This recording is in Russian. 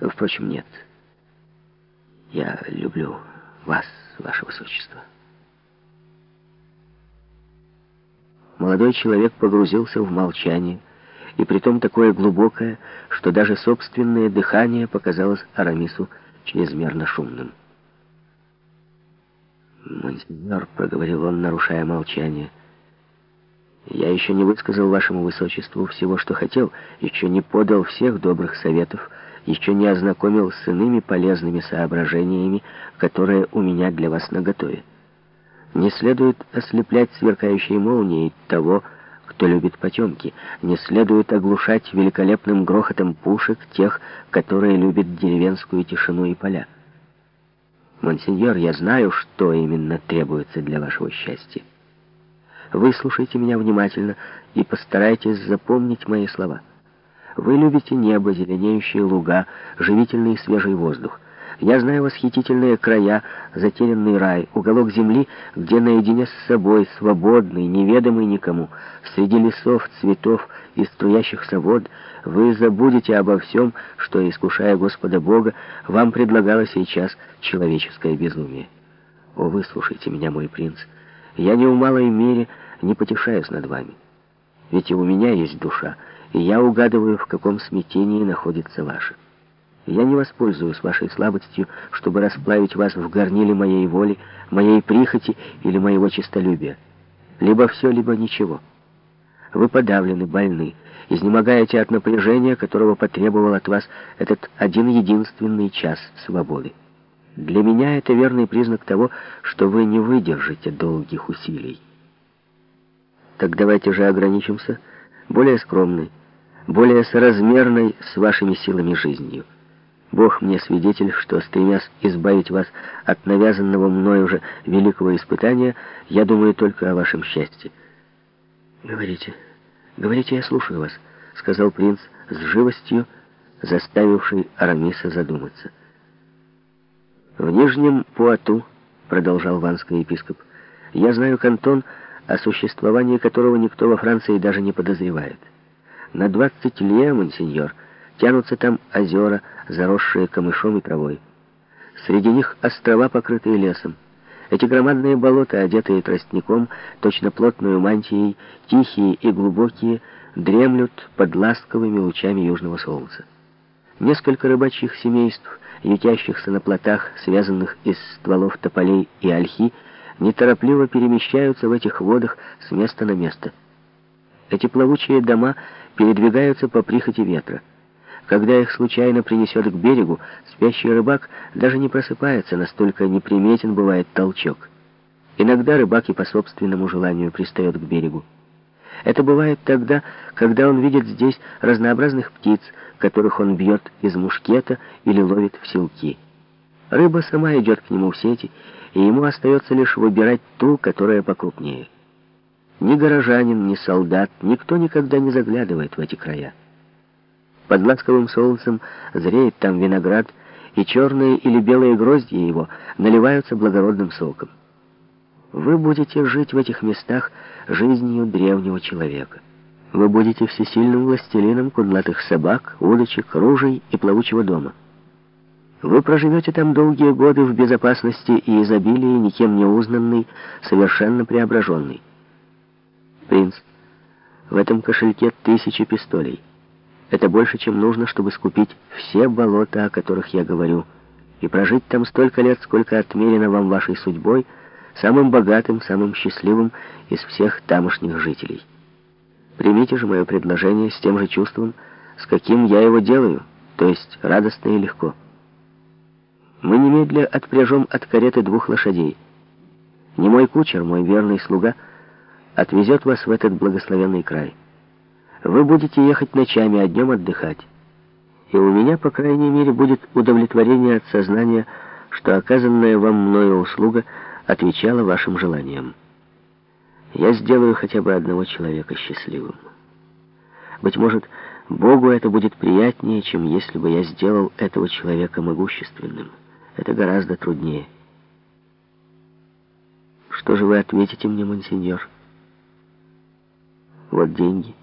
Впрочем, нет. Я люблю вас, ваше высочество. Молодой человек погрузился в молчание, и притом такое глубокое, что даже собственное дыхание показалось Арамису чрезмерно шумным. «Монсеньор», — проговорил он, нарушая молчание, — «я еще не высказал вашему высочеству всего, что хотел, еще не подал всех добрых советов, еще не ознакомил с иными полезными соображениями, которые у меня для вас наготове. Не следует ослеплять сверкающей молнией того, кто любит потемки. Не следует оглушать великолепным грохотом пушек тех, которые любят деревенскую тишину и поля. Монсеньор, я знаю, что именно требуется для вашего счастья. Выслушайте меня внимательно и постарайтесь запомнить мои слова. Вы любите небо, зеленеющие луга, живительный свежий воздух. Я знаю восхитительные края, затерянный рай, уголок земли, где наедине с собой, свободный, неведомый никому, среди лесов, цветов и струящихся вод, вы забудете обо всем, что, искушая Господа Бога, вам предлагало сейчас человеческое безумие. О, выслушайте меня, мой принц, я ни в малой мере не потешаюсь над вами. Ведь и у меня есть душа, и я угадываю, в каком смятении находится ваша. Я не воспользуюсь вашей слабостью, чтобы расплавить вас в горниле моей воли, моей прихоти или моего честолюбия. Либо все, либо ничего. Вы подавлены, больны, изнемогаете от напряжения, которого потребовал от вас этот один единственный час свободы. Для меня это верный признак того, что вы не выдержите долгих усилий. Так давайте же ограничимся более скромной, более соразмерной с вашими силами жизнью. Бог мне свидетель, что, стремясь избавить вас от навязанного мной уже великого испытания, я думаю только о вашем счастье. «Говорите, говорите, я слушаю вас», — сказал принц с живостью, заставивший Арамиса задуматься. «В Нижнем Пуату», — продолжал ванский епископ, — «я знаю кантон, о существовании которого никто во Франции даже не подозревает. На двадцать лье, монсеньор, — Тянутся там озера, заросшие камышом и травой. Среди них острова, покрытые лесом. Эти громадные болота, одетые тростником, точно плотную мантией, тихие и глубокие, дремлют под ласковыми лучами южного солнца. Несколько рыбачьих семейств, ютящихся на плотах, связанных из стволов тополей и ольхи, неторопливо перемещаются в этих водах с места на место. Эти плавучие дома передвигаются по прихоти ветра. Когда их случайно принесет к берегу, спящий рыбак даже не просыпается, настолько неприметен бывает толчок. Иногда рыбак и по собственному желанию пристает к берегу. Это бывает тогда, когда он видит здесь разнообразных птиц, которых он бьет из мушкета или ловит в селки. Рыба сама идет к нему в сети, и ему остается лишь выбирать ту, которая покрупнее. Ни горожанин, ни солдат, никто никогда не заглядывает в эти края. Под ласковым солнцем зреет там виноград, и черные или белые грозди его наливаются благородным соком. Вы будете жить в этих местах жизнью древнего человека. Вы будете всесильным властелином кудлатых собак, удочек, ружей и плавучего дома. Вы проживете там долгие годы в безопасности и изобилии, никем не узнанный, совершенно преображенный. Принц, в этом кошельке тысячи пистолей. Это больше, чем нужно, чтобы скупить все болота, о которых я говорю, и прожить там столько лет, сколько отмерено вам вашей судьбой, самым богатым, самым счастливым из всех тамошних жителей. Примите же мое предложение с тем же чувством, с каким я его делаю, то есть радостно и легко. Мы немедля отпряжем от кареты двух лошадей. Не мой кучер, мой верный слуга, отвезет вас в этот благословенный край. Вы будете ехать ночами, а днем отдыхать. И у меня, по крайней мере, будет удовлетворение от сознания, что оказанная вам мною услуга отвечала вашим желаниям. Я сделаю хотя бы одного человека счастливым. Быть может, Богу это будет приятнее, чем если бы я сделал этого человека могущественным. Это гораздо труднее. Что же вы ответите мне, монсеньор? Вот деньги.